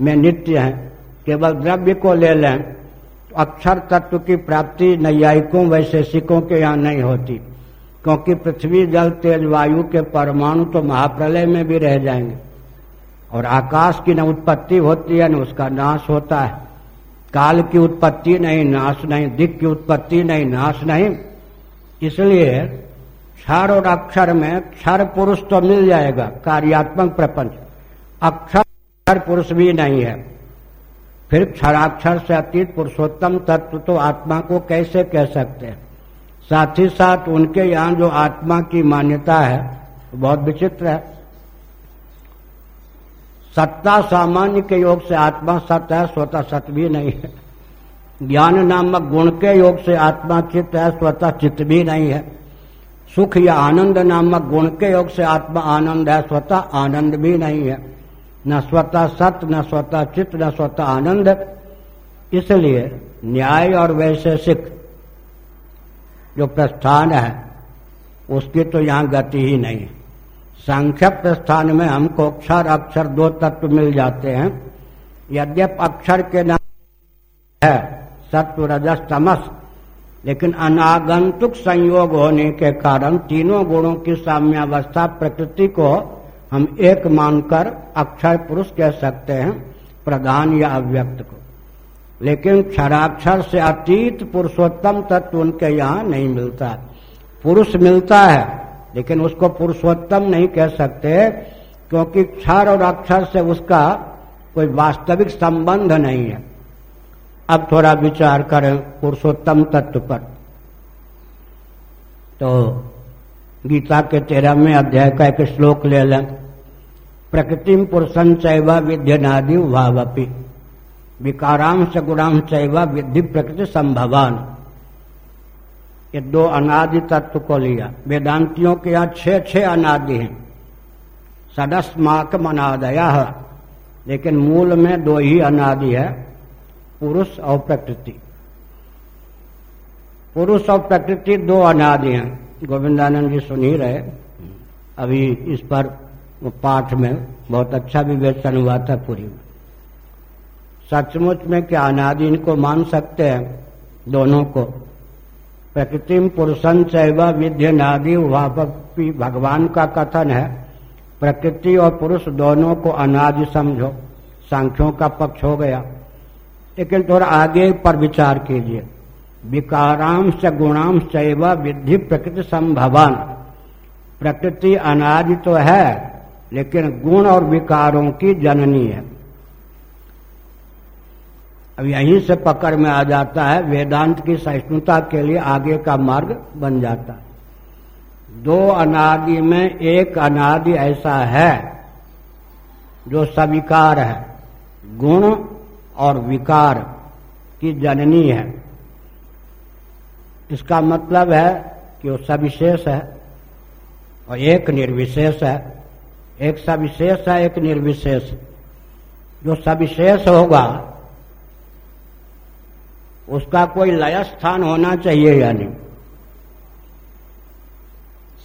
में नित्य हैं, केवल द्रव्य को ले लें तो अक्षर तत्व की प्राप्ति नैयायिकों वैशेषिकों के यहाँ नहीं होती, क्योंकि पृथ्वी, जल, तेज, वायु के परमाणु तो महाप्रलय में भी रह जाएँगे। और आकाश की न उत्पत्ति होती है, न उसका नाश होता है। काल की उत्पत्ति नहीं, नाश नहीं दिक की उत्पत्ति नहीं, नाश नहीं। इसलिए क्षर और अक्षर में क्षर पुरुष तो मिल जाएगा, कार्यात्मक प्रपंच। अक्षर पुरुष भी नहीं है। फिर क्षराक्षर से अतीत पुरुषोत्तम तत्व तो आत्मा को कैसे कह सकते हैं? साथ ही साथ उनके यहाँ जो आत्मा की मान्यता है बहुत विचित्र है। सत्ता सामान्य के योग से आत्मा सत्य है, स्वतः सत्य भी नहीं है। ज्ञान नामक गुण के योग से आत्मा चित्त है, स्वतः चित्त भी नहीं है। सुख या आनंद नामक गुण के योग से आत्मा आनंद है, स्वतः आनंद भी नहीं है। न स्वतः सत्य न स्वतः चित्त, न स्वतः आनंद। इसलिए न्याय और वैशेषिक जो प्रस्थान है, उसकी तो यहाँ गति ही नहीं। सांख्य प्रस्थान में हमको अक्षर अक्षर दो तत्व मिल जाते हैं। यद्यप अक्षर के नाम है, सत्व, रजस, तमस, लेकिन अनागंतुक संयोग होने के कारण तीनों गुणों की साम्यावस्था प्रकृति को हम एक मानकर अक्षर पुरुष कह सकते हैं, प्रधान या अव्यक्त को। लेकिन क्षराक्षर से अतीत पुरुषोत्तम तत्व उनके यहाँ नहीं मिलता। पुरुष मिलता है, लेकिन उसको पुरुषोत्तम नहीं कह सकते, क्योंकि क्षर और अक्षर से उसका कोई वास्तविक संबंध नहीं है। अब थोड़ा विचार करें पुरुषोत्तम तत्व पर। तो गीता के तेरहवें अध्याय का एक श्लोक ले लें। प्रकृतिम पुरुषं चैव विद्यनादि भावपी। विकारांश गुणांश चैव विधि प्रकृति संभवान। ये दो अनादि तत्व को लिया। वेदांतियों के यहाँ छह छह अनादि हैं। सदस्माक अनादया। लेकिन मूल में दो ही अनादि है, पुरुष और प्रकृति। पुरुष और प्रकृति दो अनादि हैं। गोविंदानंद जी सुन ही रहे। अभी इस पर पाठ में बहुत अच्छा विवेचन हुआ था पूरी में। सचमुच में क्या अनादि इनको मान सकते हैं, दोनों को। प्रकृतिम पुरुषन चैव विद्य नादि वापी भगवान का कथन है, प्रकृति और पुरुष दोनों को अनादि समझो, सांख्यों का पक्ष हो गया। लेकिन थोड़ा आगे पर विचार कीजिए। विकारांश गुणांश चैव विधि प्रकृति संभवान। प्रकृति अनादि तो है लेकिन गुण और विकारों की जननी है। अब यहीं से पकड़ में आ जाता है, वेदांत की सहिष्णुता के लिए आगे का मार्ग बन जाता है। दो अनादि में एक अनादि ऐसा है, जो सविकार है। गुण और विकार की जननी है। इसका मतलब है कि वो सविशेष है और एक निर्विशेष है। एक सविशेष है, एक निर्विशेष। जो सविशेष होगा, उसका कोई लय स्थान होना चाहिए या नहीं?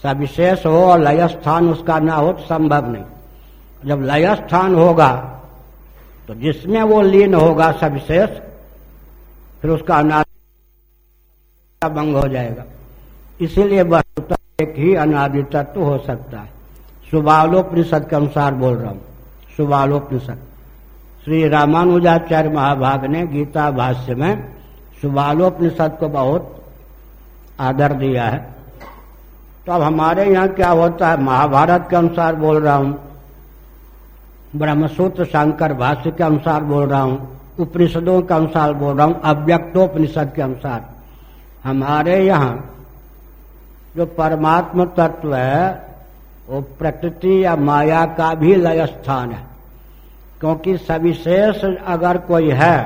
सविशेष हो और लय स्थान उसका ना हो तो संभव नहीं। जब लय स्थान होगा तो जिसमें वो लीन होगा सविशेष, फिर उसका अनादि भंग हो जाएगा। इसीलिए वस्तुता एक ही अनादि तत्व हो सकता है। सुबालोपनिषद के अनुसार बोल रहा हूँ। सुबालोपनिषद श्री रामानुजाचार्य महाभाग ने गीता भाष्य में सुबालोपनिषद को बहुत आदर दिया है। तो अब हमारे यहाँ क्या होता है? महाभारत के अनुसार बोल रहा हूँ, ब्रह्मसूत्र शंकर भाष्य के अनुसार बोल रहा हूँ, उपनिषदों के अनुसार बोल रहा हूँ, अव्यक्तोपनिषद के अनुसार। हमारे यहाँ जो परमात्म तत्व है वो प्रकृति या माया का भी लय स्थान है। क्योंकि सविशेष अगर कोई है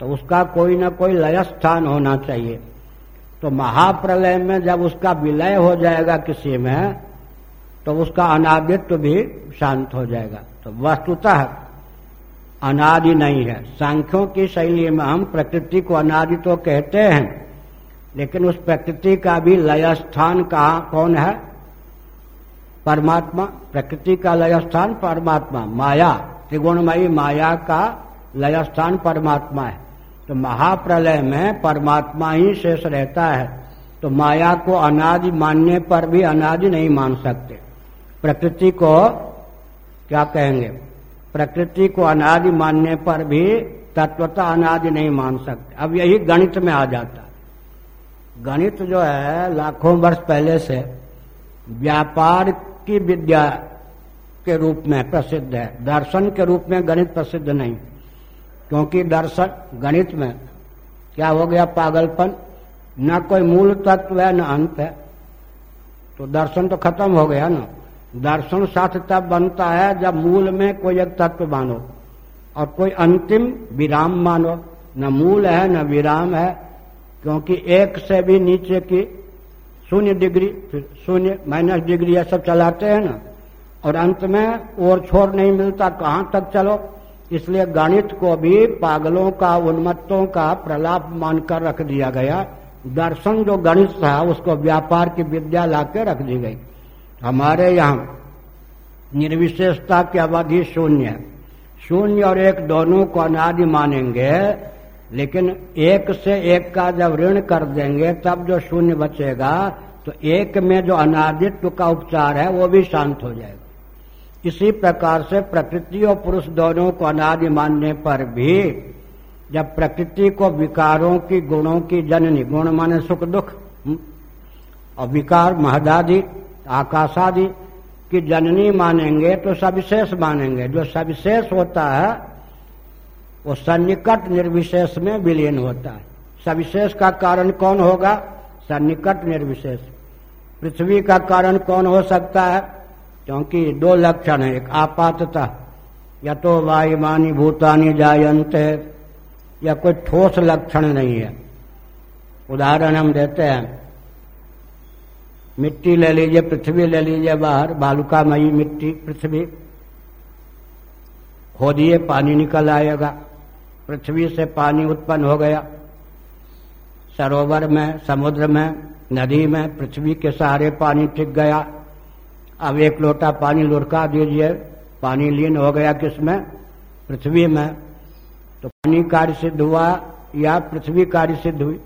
तो उसका कोई ना कोई लय स्थान होना चाहिए। तो महाप्रलय में जब उसका विलय हो जाएगा किसी में तो उसका अनादित्व भी शांत हो जाएगा। तो वस्तुतः अनादि नहीं है। सांख्यों की शैली में हम प्रकृति को अनादि तो कहते हैं, लेकिन उस प्रकृति का भी लय स्थान कहा, कौन है? परमात्मा, प्रकृति का लय स्थान परमात्मा, माया, त्रिगुणमयी माया का लय स्थान परमात्मा है। तो महाप्रलय में परमात्मा ही शेष रहता है। तो माया को अनादि मानने पर भी अनादि नहीं मान सकते। प्रकृति को क्या कहेंगे? प्रकृति को अनादि मानने पर भी तत्वता अनादि नहीं मान सकते। अब यही गणित में आ जाता गणित जो है, लाखों वर्ष पहले से व्यापार की विद्या के रूप में प्रसिद्ध है। दर्शन के रूप में गणित प्रसिद्ध नहीं। क्योंकि दर्शन गणित में, क्या हो गया पागलपन? न कोई मूल तत्व है, न अंत है। तो दर्शन तो खत्म हो गया ना। दर्शन साथ तब बनता है जब मूल में कोई एक तत्व मानो और कोई अंतिम विराम मानो। न मूल है, न विराम है, क्योंकि एक से भी नीचे की शून्य डिग्री, फिर शून्य माइनस डिग्री ये सब चलाते हैं ना। और अंत में और छोर नहीं मिलता, कहाँ तक चलो? इसलिए गणित को भी पागलों का, उन्मत्तों का प्रलाप मानकर रख दिया गया। दर्शन जो गणित था, उसको व्यापार की विद्या लाके रख दी गई। हमारे यहाँ निर्विशेषता की अवधि शून्य शून्य और एक दोनों को अनादि मानेंगे लेकिन एक से एक का जब ऋण कर देंगे तब जो शून्य बचेगा तो एक में जो अनादित्व का उपचार है वो भी शांत हो जाएगा। इसी प्रकार से प्रकृति और पुरुष दोनों को अनादि मानने पर भी जब प्रकृति को विकारों की गुणों की जननी गुण माने सुख दुख हम्म, और विकार महदादि आकाशादि की जननी मानेंगे तो सविशेष मानेंगे। जो सविशेष होता है वो सन्निकट निर्विशेष में विलीन होता है। सविशेष का कारण कौन होगा? सन्निकट निर्विशेष। पृथ्वी का कारण कौन हो सकता है? क्योंकि दो लक्षण है, एक आपातता, या तो वायुमानी, भूतानी जायंत या कोई ठोस लक्षण नहीं है। उदाहरण हम देते हैं। मिट्टी ले लीजिए, पृथ्वी ले लीजिए बाहर, बालुकामयी मिट्टी, पृथ्वी। खोदिए, पानी निकल आएगा। पृथ्वी से पानी उत्पन्न हो गया। सरोवर में, समुद्र में, नदी में पृथ्वी के सहारे पानी टिक गया। अब एक लोटा पानी लुढ़का दीजिए। पानी लीन हो गया किसमें? पृथ्वी में। तो पानी कार्य सिद्ध हुआ या पृथ्वी कार्य सिद्ध हुई?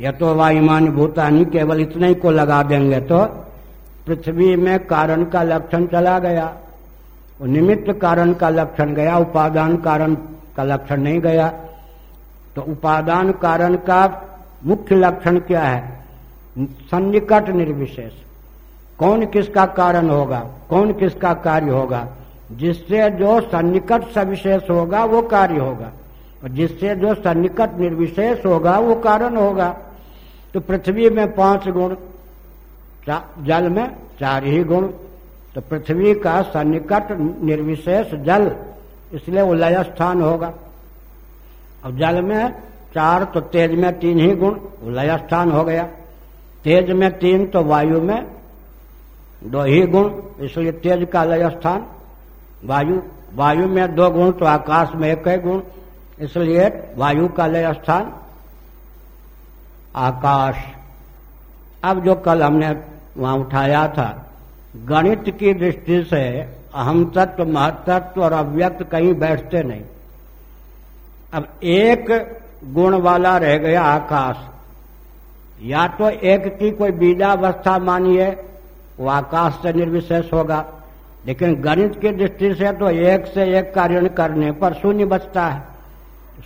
यह तो वायुमान भूतानी केवल इतने ही को लगा देंगे तो पृथ्वी में कारण का लक्षण चला गया। निमित्त कारण का लक्षण गया, उपादान कारण का लक्षण नहीं गया। तो उपादान कारण का मुख्य लक्षण क्या है? सन्निकट निर्विशेष। कौन किसका कारण होगा? कौन किसका कार्य होगा? जिससे जो सन्निकट सविशेष होगा, वो कार्य होगा। और जिससे जो सन्निकट निर्विशेष होगा, वो कारण होगा। तो पृथ्वी में पाँच गुण जल में चार ही गुण। तो पृथ्वी का सन्निकट निर्विशेष जल इसलिए वो लय स्थान होगा। अब जल में चार तो तेज में तीन ही गुण, वो लय स्थान हो गया। तेज में तीन तो वायु में दो ही गुण, इसलिए तेज का लय स्थान। वायु वायु में दो गुण तो आकाश में एक ही गुण, इसलिए वायु का लय स्थान। आकाश। अब जो कल हमने वहाँ उठाया था, गणित की दृष्टि से अहम तत्व, महतत्व और अव्यक्त कहीं बैठते नहीं। अब एक गुण वाला रह गया आकाश। या तो एक की कोई बीजावस्था मानिए, वो आकाश से निर्विशेष होगा। लेकिन गणित की दृष्टि से तो एक से एक कार्य करने पर शून्य बचता है।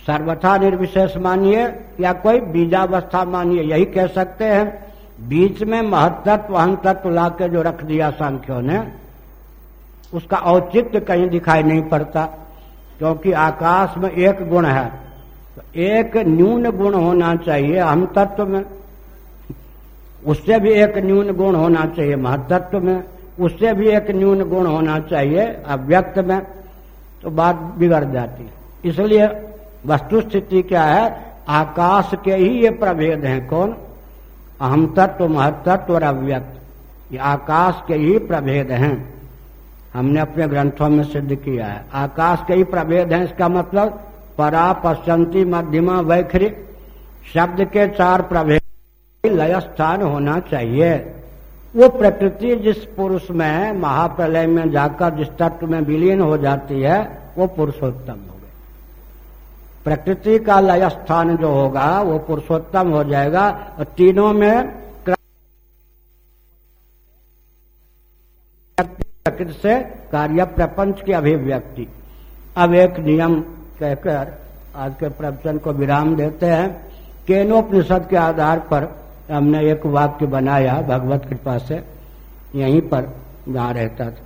सर्वथा निर्विशेष मानिए या कोई बीजावस्था मानिए, यही कह सकते हैं, बीच में महत्व अहम तत्व ला के जो रख दिया सांख्यों ने उसका औचित्य कहीं दिखाई नहीं पड़ता, क्योंकि आकाश में एक गुण है। तो एक न्यून गुण होना चाहिए अहम तत्व में। उससे भी एक न्यून गुण होना चाहिए महत्व में। उससे भी एक न्यून गुण होना चाहिए अव्यक्त में। तो बात बिगड़ जाती है। इसलिए वस्तु स्थिति क्या है? आकाश के ही ये प्रभेद हैं। कौन? अहम तत्व महत्व और अव्यक्त। ये आकाश के ही प्रभेद हैं। हमने अपने ग्रंथों में सिद्ध किया है। आकाश के ही प्रभेद हैं, इसका मतलब परा पश्चंती मध्यमा वैखरी शब्द के चार प्रभेद लय स्थान होना चाहिए। वो प्रकृति जिस पुरुष में महाप्रलय में जाकर जिस तत्व में विलीन हो जाती है, वो पुरुषोत्तम हो गए प्रकृति का लय स्थान जो होगा, वो पुरुषोत्तम हो जाएगा। और तीनों में प्रकृति से कार्य प्रपंच की अभिव्यक्ति। अब एक नियम कहकर आज के प्रवचन को विराम देते हैं। केनोपनिषद के आधार पर हमने एक वाक्य बनाया भगवत कृपा से, यहीं पर जहाँ रहता था।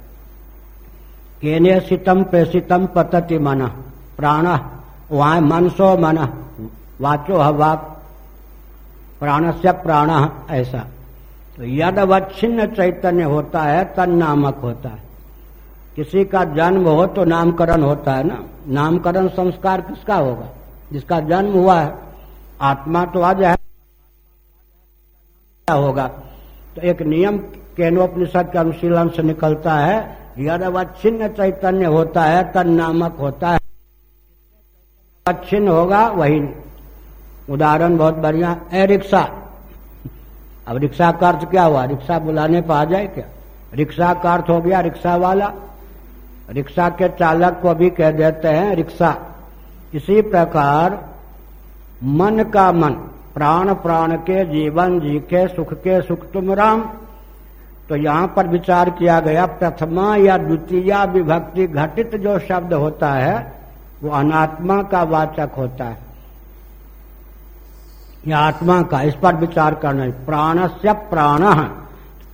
केने सितम प्रेषितम पतति मन, प्राण वहाँ मनसो मन, वाचो हवाक प्राण से प्राण ऐसा। तो यद अवच्छिन्न चैतन्य होता है, तन नामक होता है। किसी का जन्म हो तो नामकरण होता है ना? नामकरण संस्कार किसका होगा? जिसका जन्म हुआ है, आत्मा तो आज है। होगा? तो एक नियम केनोपनिषद के अनुशीलन से निकलता है यदि छिन्न चैतन्य होता है, तन नामक होता है। अच्छिन्न होगा, वही उदाहरण बहुत बढ़िया, ए रिक्शा। अब रिक्शा का अर्थ क्या हुआ? रिक्शा बुलाने पर आ जाए क्या? रिक्शा का अर्थ हो गया रिक्शा वाला। रिक्शा के चालक को भी कह देते हैं, रिक्शा। इसी प्रकार मन का मन, प्राण प्राण के, जीवन जी के, सुख के, सुख तुम राम। तो यहाँ पर विचार किया गया, प्रथमा या द्वितीय विभक्ति घटित जो शब्द होता है, वो अनात्मा का वाचक होता है। या आत्मा का इस पर विचार करना प्राण से प्राण।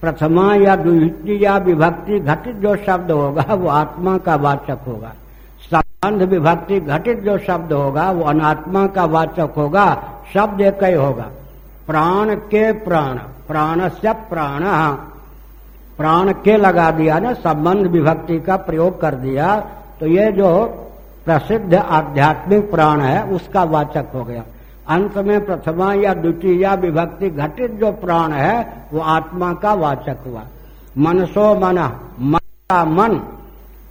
प्रथमा या द्वितीय या विभक्ति घटित जो शब्द होगा, वो आत्मा का वाचक होगा। संबंध विभक्ति घटित जो शब्द होगा, वो अनात्मा का वाचक होगा, शब्द एक ही होगा। प्राण के प्राण प्राण से प्राण। प्राण के लगा दिया ना, संबंध विभक्ति का प्रयोग कर दिया तो ये जो प्रसिद्ध आध्यात्मिक प्राण है, उसका वाचक हो गया। अंत में प्रथमा या द्वितीय विभक्ति घटित जो प्राण है, वो आत्मा का वाचक हुआ। मनसो मन मन का मन।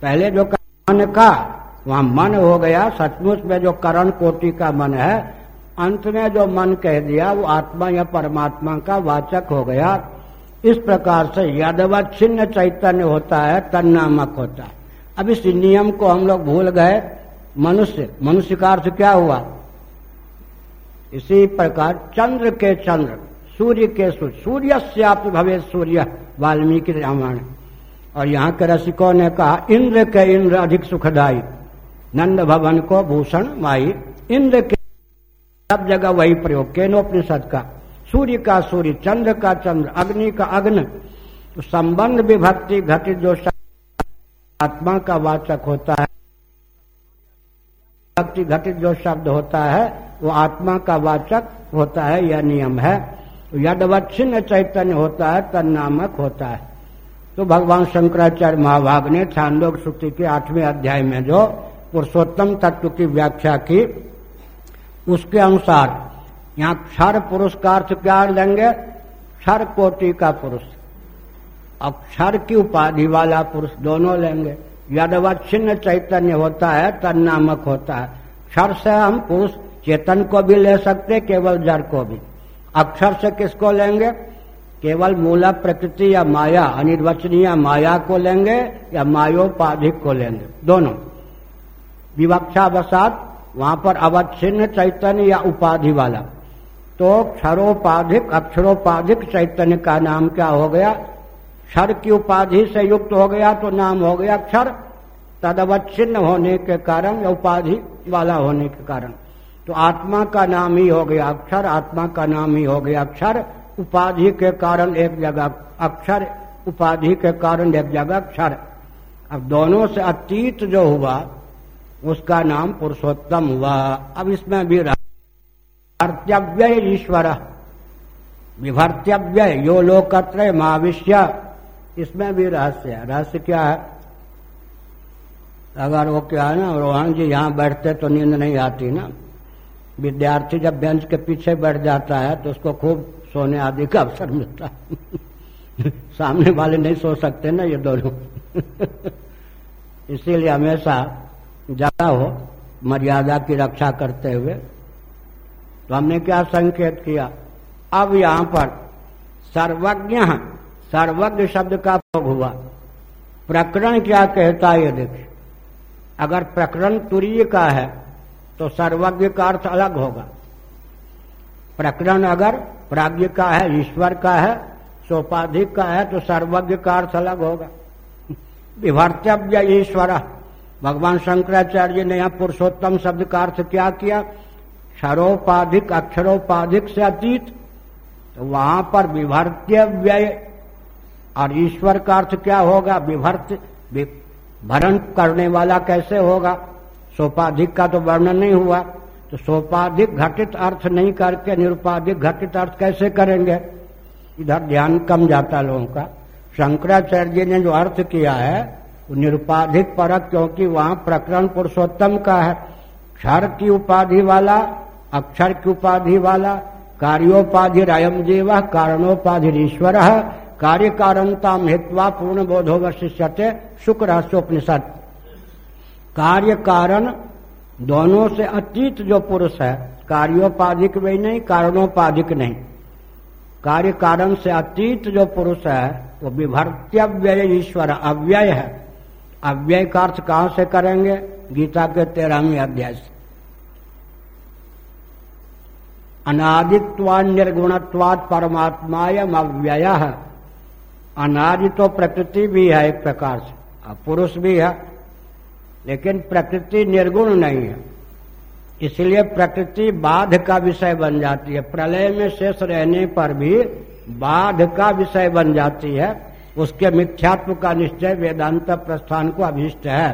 पहले जो मन का, वहाँ मन हो गया, सचमुच में जो करण कोटि का मन है, अंत में जो मन कह दिया, वो आत्मा या परमात्मा का वाचक हो गया। इस प्रकार से यदवच्छिन्न चैतन्य होता है, तन्नामक होता है। अब इस नियम को हम लोग भूल गए। मनुष्य मनुष्य का अर्थ क्या हुआ? इसी प्रकार चंद्र के चंद्र, सूर्य के सूर्य सूर्य से आप भवे सूर्य, वाल्मीकि रामायण। और यहाँ के रसिकों ने कहा, इंद्र के इंद्र अधिक सुखदायी। नंद भवन को भूषण माई। इंद्र के सब जगह वही प्रयोग, केनोपनिषद का। सूर्य का सूर्य, चंद्र का चंद्र, अग्नि का अग्न। तो संबंध विभक्ति घटित जो आत्मा का वाचक होता है भक्ति घटित जो शब्द होता है, वो आत्मा का वाचक होता है, यह नियम है। यदवच्छिन्न चैतन्य होता है तन नामक होता है। तो भगवान शंकराचार्य महाभाग ने छांदोग श्रुति के आठवें अध्याय में जो पुरुषोत्तम तत्व की व्याख्या की, उसके अनुसार, यहाँ क्षर पुरुष का अर्थ क्या लेंगे? क्षर कोटि का पुरुष। अब क्षर की उपाधि वाला पुरुष दोनों लेंगे। यदवच्छिन्न चैतन्य होता है तन नामक होता है। क्षर से हम पुरुष चेतन को भी ले सकते केवल जड़ को भी। अक्षर से किसको लेंगे? केवल मूला प्रकृति या माया, अनिर्वचनीय माया को लेंगे या मायोपाधिक को लेंगे। दोनों। विवक्षा बसात वहाँ पर अवच्छिन्न चैतन्य या उपाधि वाला। तो क्षरोपाधिक, अक्षरोपाधिक चैतन्य का नाम क्या हो गया? क्षर की उपाधि से युक्त हो गया तो नाम हो गया क्षर। तदवच्छिन्न होने के कारण या उपाधि वाला होने के कारण। तो आत्मा का नाम ही हो गया अक्षर, आत्मा का नाम ही हो गया अक्षर उपाधि के कारण एक जगह अक्षर, उपाधि के कारण एक जगह क्षर। अब दोनों से अतीत जो हुआ, उसका नाम पुरुषोत्तम हुआ। अब इसमें भी कर्तव्य ईश्वर। विभर्तव्य यो लोकत्र माविष्य। इसमें भी रहस्य है। रहस्य क्या है? अगर वो क्या है ना, रोहन जी यहाँ बैठते तो नींद नहीं आती ना। विद्यार्थी जब बेंच के पीछे बैठ जाता है तो उसको खूब सोने आदि का अवसर मिलता है। सामने वाले नहीं सो सकते ना ये दोनों। इसीलिए हमेशा ज़्यादा हो, मर्यादा की रक्षा करते हुए। तो हमने क्या संकेत किया? अब यहाँ पर सर्वज्ञ सर्वज्ञ शब्द का प्रयोग हुआ। प्रकरण क्या कहता है, ये अगर प्रकरण तुरीय का है तो सर्वज्ञ का अर्थ अलग होगा। प्रकरण अगर प्राज्ञ का है, ईश्वर का है, सोपाधिक का है तो सर्वज्ञ का अर्थ अलग होगा। विभर्तव्य ईश्वर। भगवान शंकराचार्य ने यहाँ पुरुषोत्तम शब्द का अर्थ क्या किया? क्षरोपाधिक, अक्षरोपाधिक से अतीत। तो वहाँ पर विभर्त्य व्यय और ईश्वर का अर्थ क्या होगा? विभर्त भरण करने वाला कैसे होगा? सोपाधिक का तो वर्णन नहीं हुआ। तो सोपाधिक घटित अर्थ नहीं करके निरुपाधिक घटित अर्थ कैसे करेंगे? इधर ध्यान कम जाता लोगों का। शंकराचार्य जी ने जो अर्थ किया है, वो निरुपाधिक परक क्योंकि वहाँ प्रकरण पुरुषोत्तम का है। क्षर की उपाधि वाला, अक्षर की उपाधि वाला, कार्योपाधि रायम जीव, कारणोपाधि ईश्वर कार्य कारणता हित्वा पूर्ण बोधो वशिष्यते शुक्र उपनिषद कार्य कारण दोनों से अतीत जो पुरुष है, कार्योपाधिक भी नहीं, कारणोपाधिक नहीं। कार्य कारण से अतीत जो पुरुष है, वो विभर्त्यव्यय ईश्वर, अव्यय है। अव्यय का अर्थ कहाँ से करेंगे? गीता के तेरहवीं अध्याय से। अनादित्वा निर्गुणत्वाद परमात्मायम अव्यय है अनादि तो प्रकृति भी है एक प्रकार से पुरुष भी है, लेकिन प्रकृति निर्गुण नहीं है। इसलिए प्रकृति बाध का विषय बन जाती है। प्रलय में शेष रहने पर भी बाध का विषय बन जाती है। उसके मिथ्यात्व का निश्चय वेदांत प्रस्थान को अभिष्ट है।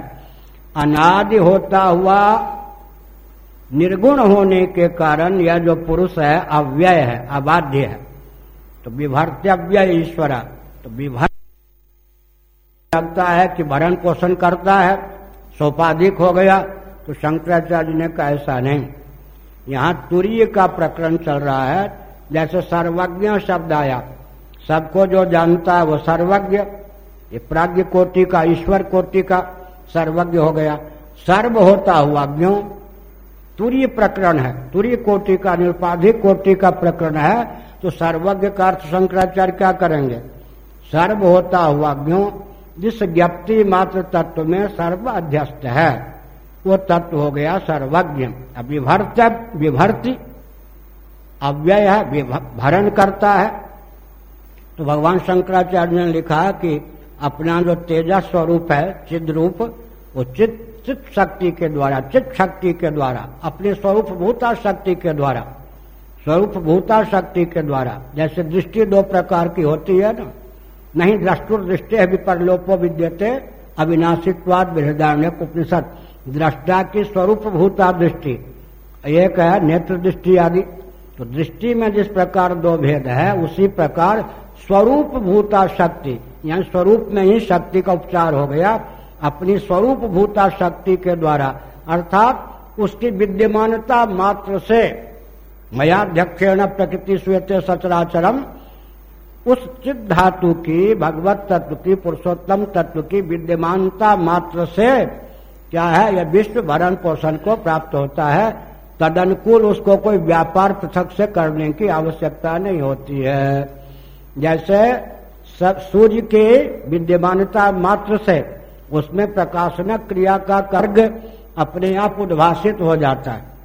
अनादि होता हुआ निर्गुण होने के कारण यह जो पुरुष है, अव्यय है, अबाध्य है। तो विभर्त्यव्यय ईश्वर। तो विभर लगता है कि भरण पोषण करता है, सोपाधिक हो गया तो शंकराचार्य ने कहा, ऐसा नहीं। यहाँ तुरीय का प्रकरण चल रहा है, जैसे सर्वज्ञ शब्द आया। सबको जो जानता है वो सर्वज्ञ। ये प्राज्ञ कोटि का, ईश्वर कोटि का सर्वज्ञ हो गया। सर्व होता हुआ ज्ञो। तुरीय प्रकरण है। तुरीय कोटि का, निरुपाधिक कोटि का प्रकरण है तो सर्वज्ञ का अर्थ शंकराचार्य क्या करेंगे? सर्व होता हुआ ज्ञो जिस ज्ञप्ति मात्र तत्व में सर्व अध्यस्त है, वो तत्व हो गया सर्वज्ञ। विभर्त विभर्ति, अव्यय है भरण करता है। तो भगवान शंकराचार्य ने लिखा कि अपना जो तेजा स्वरूप है, चिद रूप, वो चित चित शक्ति के द्वारा, चित शक्ति के द्वारा, अपने स्वरूप भूता शक्ति के द्वारा, स्वरूप भूता शक्ति के द्वारा, जैसे दृष्टि दो प्रकार की होती है ना नहीं द्रष्टुर दृष्टि विपरलोपो विद्यते अविनाशित्वाद बृहदारण्य उपनिषद दृष्टा की स्वरूप भूता दृष्टि। एक है नेत्र दृष्टि आदि। तो दृष्टि में जिस प्रकार दो भेद है, उसी प्रकार स्वरूप भूता शक्ति। यानी स्वरूप में ही शक्ति का उपचार हो गया। अपनी स्वरूप भूता शक्ति के द्वारा। अर्थात उसकी विद्यमानता मात्र से मयाध्यक्षेण प्रकृति श्वेत सचराचरम। उस चित धातु की, भगवत तत्व की, पुरुषोत्तम तत्व की विद्यमानता मात्र से क्या है, यह विश्व भरण पोषण को प्राप्त होता है। तदनुकूल उसको कोई व्यापार पृथक से करने की आवश्यकता नहीं होती है। जैसे सूर्य के विद्यमानता मात्र से उसमें प्रकाशनक क्रिया का कर्ग अपने आप उद्भाषित हो जाता है।